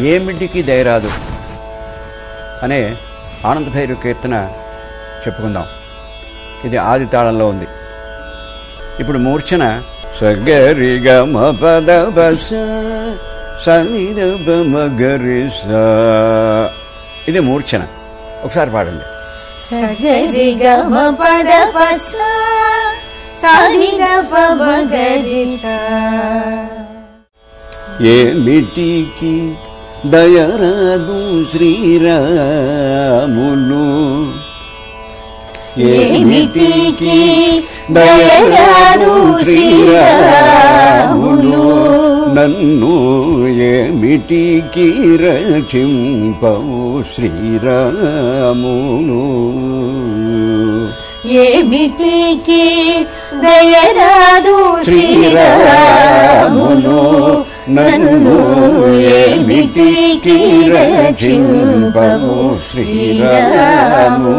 ఏమిటికి దయరాదు అనే ఆనంద భైరవ కీర్తన చెప్పుకుందాం. ఇది ఆది తాళంలో ఉంది. ఇప్పుడు మూర్ఛన. సగరి గమ పద బస సనిద మగరి స ఇది మూర్ఛన. ఒకసారి పాడండి. ఏమిటికి దయరాదు శ్రీరాములు. ఏమిటికి దయరాదు శ్రీరాములు. నన్ను ఏమిటికి రచింపవు శ్రీరాములు. ఏమిటికి దయరాదు శ్రీరాములు. నన్ను ఏమిటికి రక్షింపము శ్రీరామును?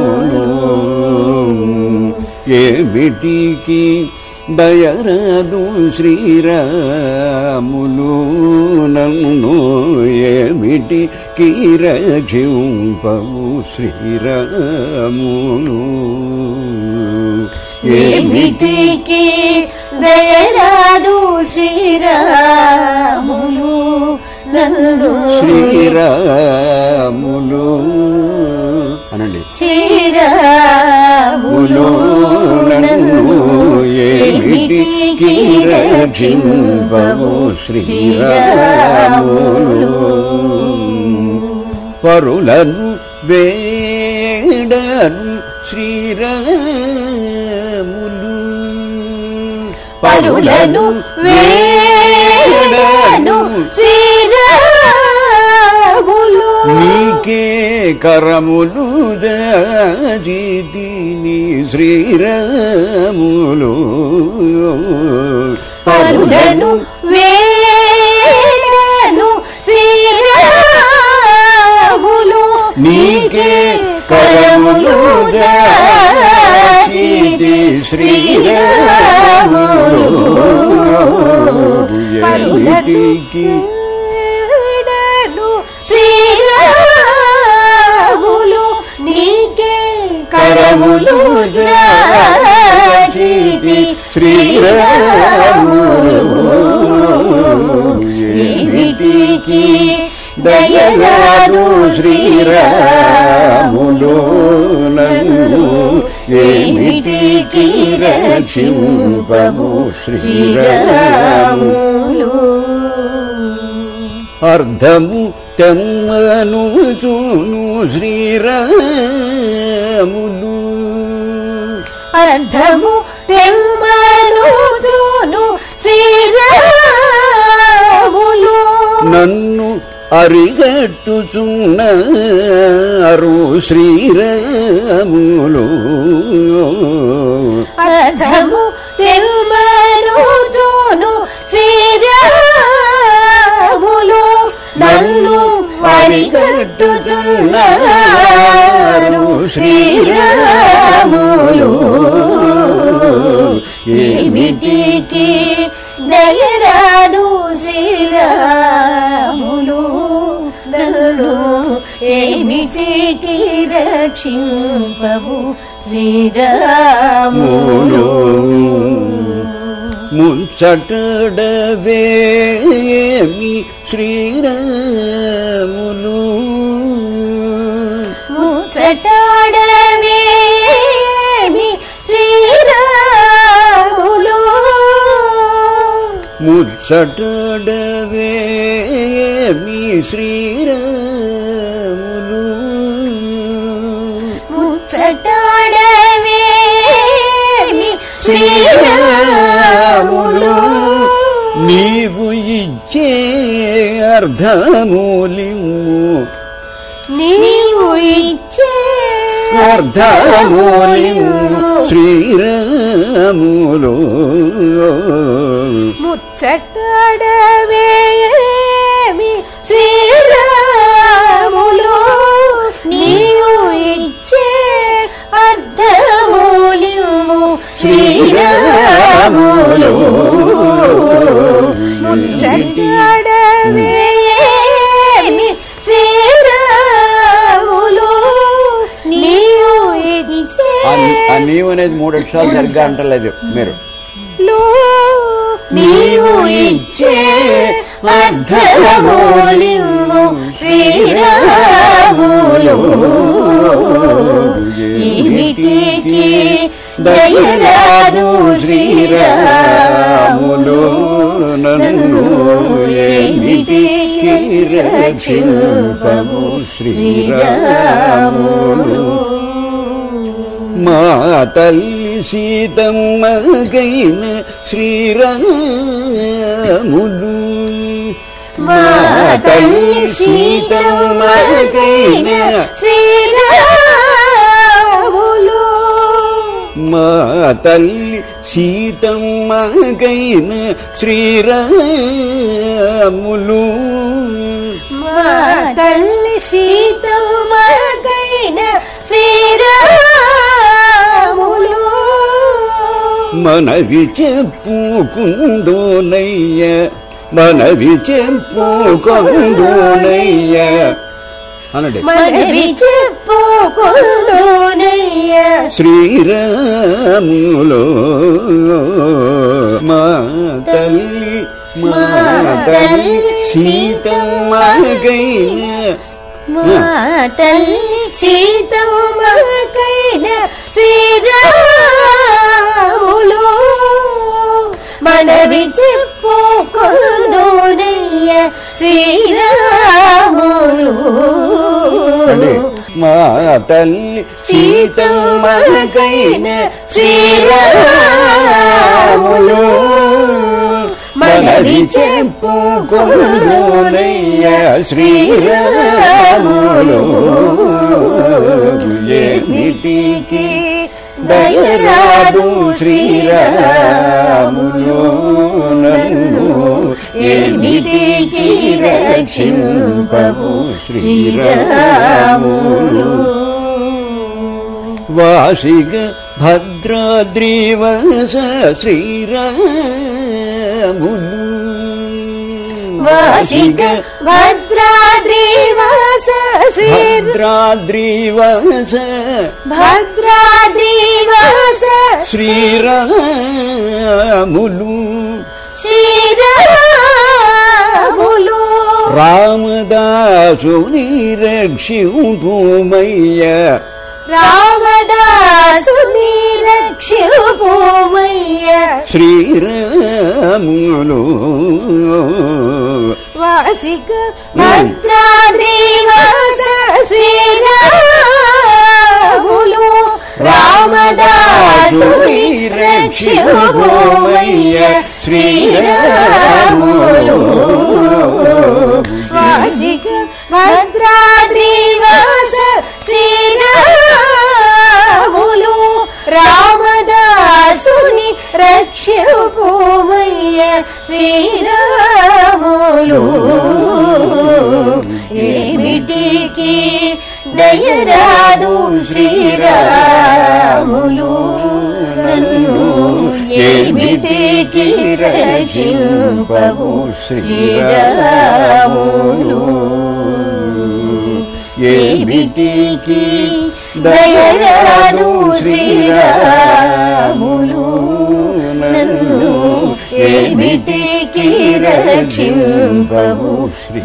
ఏమిటికి దయరాదు శ్రీరాములు నన్ను ఏమిటి రక్షింపవు శ్రీరాములు ఏమిటికి దయరాదు శ్రీరాములు శ్రీరాములు అనండి. శ్రీరాములు నన్ను ఏమిటికి రక్షింపవు శ్రీరాములు? పరులను వేడను శ్రీరాములు. పరులను వేడను కరములు దాజిదిని శ్రీరాములు. పరులను వేడను శ్రీరాములు. నీకే కరములు దాచిది శ్రీరాములు. ఏమిటికి రాములు జీవి శ్రీరాములు. ఏమిటికి దయరాదు శ్రీరాములు ఏమిటికి రక్షింపము శ్రీరాములు. అర్ధము తెమ్మను చూను శ్రీరాములు. అర్ధము తెమ్మను చూను శ్రీరాములు. నన్ను అరిగట్టుచున్నారు శ్రీరాములు. అర్ధము తెమ్మను శ్రీరాములు. ఏమిటికి దయరాదు శ్రీరాములు? ఏమిటికి రక్షింపవు శ్రీరాములు? ముచ్చటడవేమి శ్రీరా ముచ్చటడవేమి శ్రీరాములు ముచ్చటాడవేమి శ్రీరాములు నీవు ఇచ్చే అర్ధమూలిము. నీవు ఇచ్చే అర్ధమూలిము. శ్రీరాములు. చట్టడవేమి శ్రీరాములు నీవు ఇచ్చే అర్ధమూలిము శ్రీరాములు చట్టడవేమి శ్రీరాములు నీవు ఇచ్చే నీవు అనేది మూడు అక్షరాలు జరగా అంటలేదు మీరు. లో నీవు ఇచ్చే అర్థమూలిము శ్రీరాములు. ఏమిటికి దయరాదు శ్రీరాములు. నన్ను ఏమిటికి రక్షింపము శ్రీరాములు. మా తల్లి సీతమ్మగైన శ్రీరాములు. మా తల్లి సీతమ్మగైన శ్రీరాములు. మా తల్లి సీతమ్మగైన శ్రీరాములు. మా తల్లి సీతమ్మగైన శ్రీరాములు. మనవి చెప్పుకుందోనయ్య మనవి చెప్పుకుందోనయ్య. అనండి. మనవి చెప్పుకుందోనయ్య. శ్రీరాములో మా తల్లి మా తల్లి సీతమ్మగైన మా తల్లి సీతమ్మకైన. శ్రీరాములు మనవి చెప్పుకుందోనయ్య శ్రీరాములు. మా తల్లి సీతమ్మగైన శ్రీరాములు మనవి చెప్పుకుందునయ్య శ్రీరాములు. శ్రీరాములు నన్ను ఏమిటికి రక్షింపవు శ్రీరాములు వాసిగ భద్రాద్రివస శ్రీరాములు వాసిక భద్రాద్రివాస శ్రీ భద్రాద్రివస భద్రాద్రివాస శ్రీరాములు. శ్రీరాములు. రామదాసుని రక్షింపుమయ్య రామదాసుని రక్షిపోమయ్య శ్రీరాములు. వాసిక భద్రాద్రివాస రామదాసుని శ్రీరాములు వాసిక భద్రాద్రివాస శ్రీరాములు రామదాసుని రక్షపోమయ్య శ్రీరాములు ఏమిటికి దయరాదు శ్రీరాములు నన్ను ఏమిటికి రక్షింపవు శ్రీరాములు ఏమిటికి దయరాదు శ్రీరాములు? నన్ను ఏమిటికి రక్షింపవు